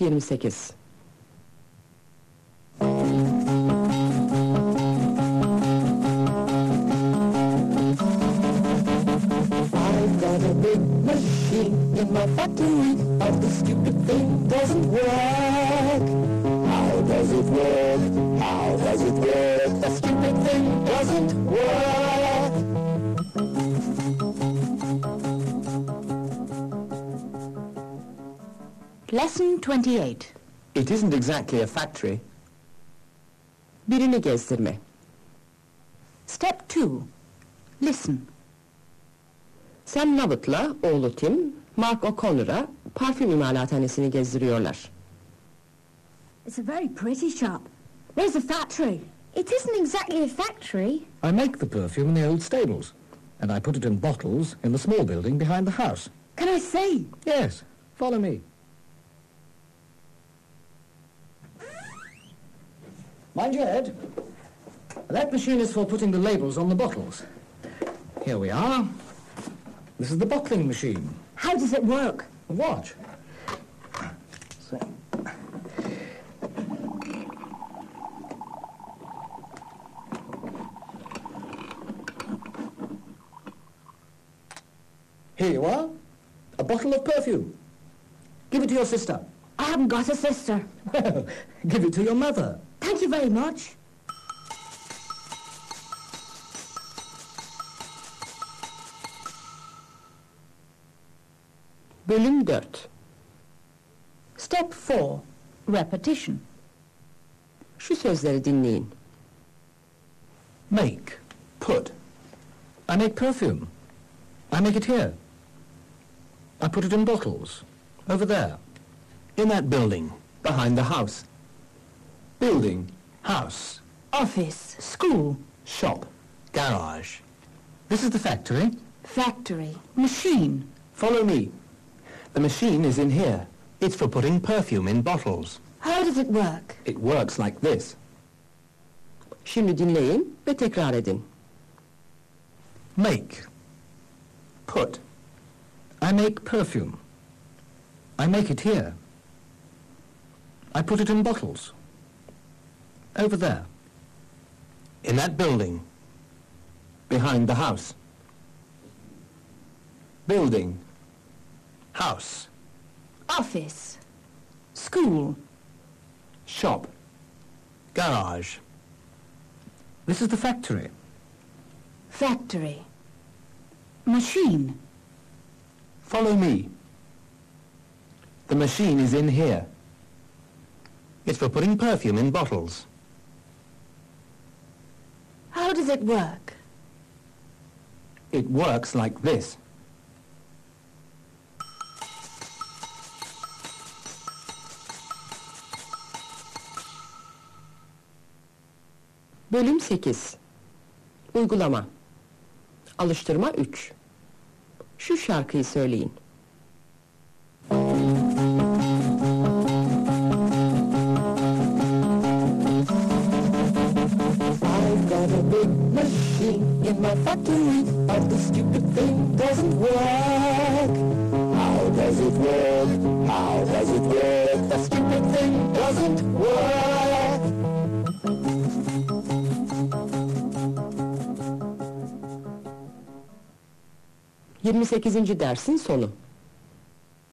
Ders 28 I've got a big machine in my factory, but the stupid thing doesn't work. How does it work? How does it work? The stupid thing doesn't work. Lesson 28. It isn't exactly a factory. Birini gezdirme Step 2. Listen. Sam Lovett'la oğlu Tim, Mark O'Connor'a parfüm imalathanesini gezdiriyorlar. It's a very pretty shop. Where's the factory? It isn't exactly a factory. I make the perfume in the old stables, and I put it in bottles in the small building behind the house. Can I see? Yes, follow me. Mind your head. That machine is for putting the labels on the bottles. Here we are. This is the bottling machine. How does it work? Watch. So. Here you are. A bottle of perfume. Give it to your sister. I haven't got a sister. Well, give it to your mother. Thank you very much. Bölüm 4 Step 4. Repetition. Şu sözleri dinleyin. Make. Put. I make perfume. I make it here. I put it in bottles. Over there. In that building, behind the house. Building, house, Office. School. shop, garage. This is the factory. Factory. Machine. Follow me. The machine is in here. It's for putting perfume in bottles. How does it work? It works like this. Şimdi dinleyin ve tekrar edin. Make. Put, I make perfume. I make it here. I put it in bottles. Over there. in that building, behind the house. Building, house, Office. School. shop, garage. This is the factory. Factory. Machine. Follow me. The machine is in here. It's for putting perfume in bottles. How does it work? It works like this. Bölüm 8 Uygulama Alıştırma 3 Şu şarkıyı söyleyin. Got a big machine in my factory, but the stupid thing doesn't work. How does it work? How does it work? The stupid thing doesn't work. Yirmi sekizinci dersin sonu.